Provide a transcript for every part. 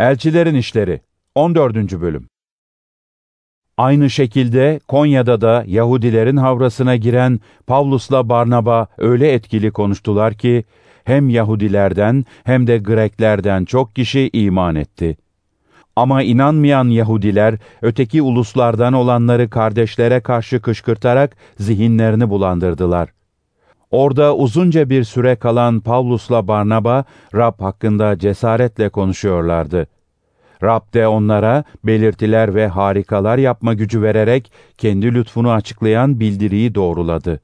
Elçilerin İşleri 14. Bölüm Aynı şekilde Konya'da da Yahudilerin havrasına giren Pavlus'la Barnaba öyle etkili konuştular ki, hem Yahudilerden hem de Greklerden çok kişi iman etti. Ama inanmayan Yahudiler, öteki uluslardan olanları kardeşlere karşı kışkırtarak zihinlerini bulandırdılar. Orada uzunca bir süre kalan Pavlus'la Barnaba, Rab hakkında cesaretle konuşuyorlardı. Rab de onlara belirtiler ve harikalar yapma gücü vererek kendi lütfunu açıklayan bildiriyi doğruladı.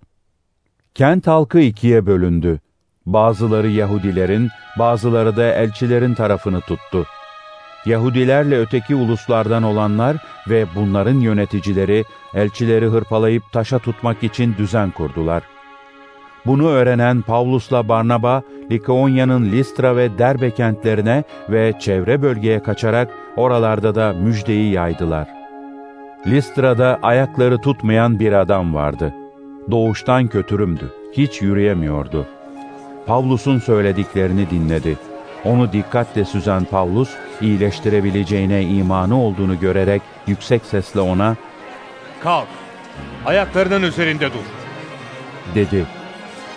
Kent halkı ikiye bölündü. Bazıları Yahudilerin, bazıları da elçilerin tarafını tuttu. Yahudilerle öteki uluslardan olanlar ve bunların yöneticileri elçileri hırpalayıp taşa tutmak için düzen kurdular. Bunu öğrenen Pavlus'la Barnaba, Likaonya'nın Listra ve Derbe kentlerine ve çevre bölgeye kaçarak oralarda da müjdeyi yaydılar. Listra'da ayakları tutmayan bir adam vardı. Doğuştan kötürümdü, hiç yürüyemiyordu. Pavlus'un söylediklerini dinledi. Onu dikkatle süzen Pavlus, iyileştirebileceğine imanı olduğunu görerek yüksek sesle ona, Kalk, ayaklarının üzerinde dur. dedi.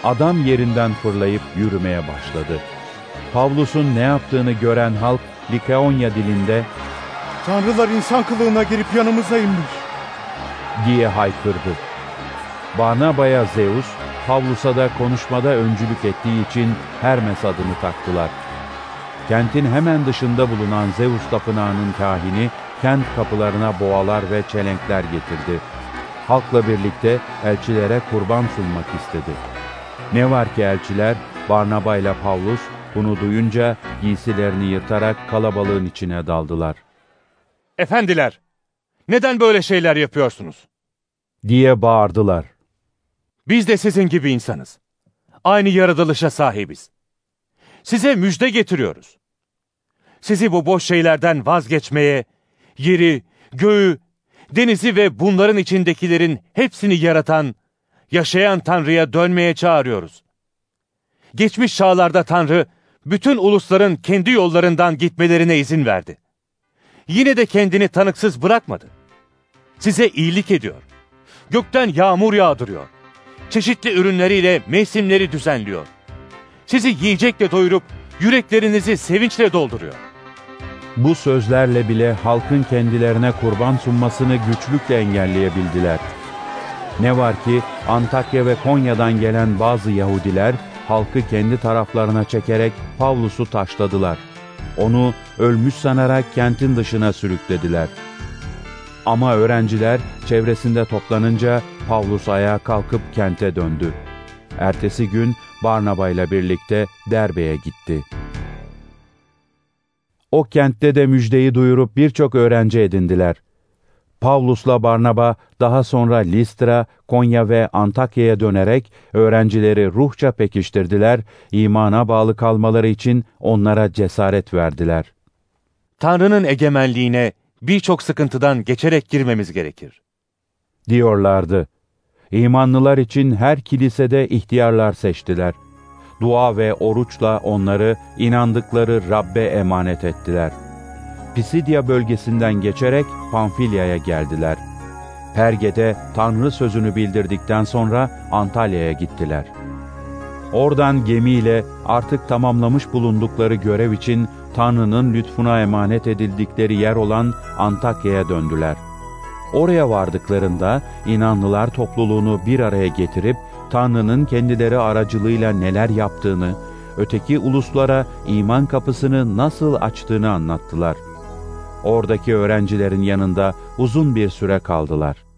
Adam yerinden fırlayıp yürümeye başladı. Pavlus'un ne yaptığını gören halk Likaonya dilinde Tanrılar insan kılığına girip yanımıza inmiş. diye haykırdı. Barnaba'ya Zeus, Pavlus'a da konuşmada öncülük ettiği için Hermes adını taktılar. Kentin hemen dışında bulunan Zeus tapınağının kahini kent kapılarına boğalar ve çelenkler getirdi. Halkla birlikte elçilere kurban sunmak istedi. Ne var ki elçiler Barnaba ile Pavlus bunu duyunca giysilerini yırtarak kalabalığın içine daldılar. Efendiler, neden böyle şeyler yapıyorsunuz? Diye bağırdılar. Biz de sizin gibi insanız. Aynı yaratılışa sahibiz. Size müjde getiriyoruz. Sizi bu boş şeylerden vazgeçmeye, yeri, göğü, denizi ve bunların içindekilerin hepsini yaratan, yaşayan Tanrı'ya dönmeye çağırıyoruz. Geçmiş çağlarda Tanrı, bütün ulusların kendi yollarından gitmelerine izin verdi. Yine de kendini tanıksız bırakmadı. Size iyilik ediyor. Gökten yağmur yağdırıyor. Çeşitli ürünleriyle mevsimleri düzenliyor. Sizi yiyecekle doyurup yüreklerinizi sevinçle dolduruyor. Bu sözlerle bile halkın kendilerine kurban sunmasını güçlükle engelleyebildiler. Ne var ki Antakya ve Konya'dan gelen bazı Yahudiler halkı kendi taraflarına çekerek Pavlus'u taşladılar. Onu ölmüş sanarak kentin dışına sürüklediler. Ama öğrenciler çevresinde toplanınca Pavlus ayağa kalkıp kente döndü. Ertesi gün Barnaba ile birlikte Derbe'ye gitti. O kentte de müjdeyi duyurup birçok öğrenci edindiler. Pavlus'la Barnaba daha sonra Listra, Konya ve Antakya'ya dönerek öğrencileri ruhça pekiştirdiler, imana bağlı kalmaları için onlara cesaret verdiler. Tanrı'nın egemenliğine birçok sıkıntıdan geçerek girmemiz gerekir. Diyorlardı. İmanlılar için her kilisede ihtiyarlar seçtiler. Dua ve oruçla onları inandıkları Rabbe emanet ettiler. Pisidya bölgesinden geçerek Pamfilya'ya geldiler. Perge'de Tanrı sözünü bildirdikten sonra Antalya'ya gittiler. Oradan gemiyle artık tamamlamış bulundukları görev için Tanrı'nın lütfuna emanet edildikleri yer olan Antakya'ya döndüler. Oraya vardıklarında inanlılar topluluğunu bir araya getirip Tanrı'nın kendileri aracılığıyla neler yaptığını, öteki uluslara iman kapısını nasıl açtığını anlattılar. Oradaki öğrencilerin yanında uzun bir süre kaldılar.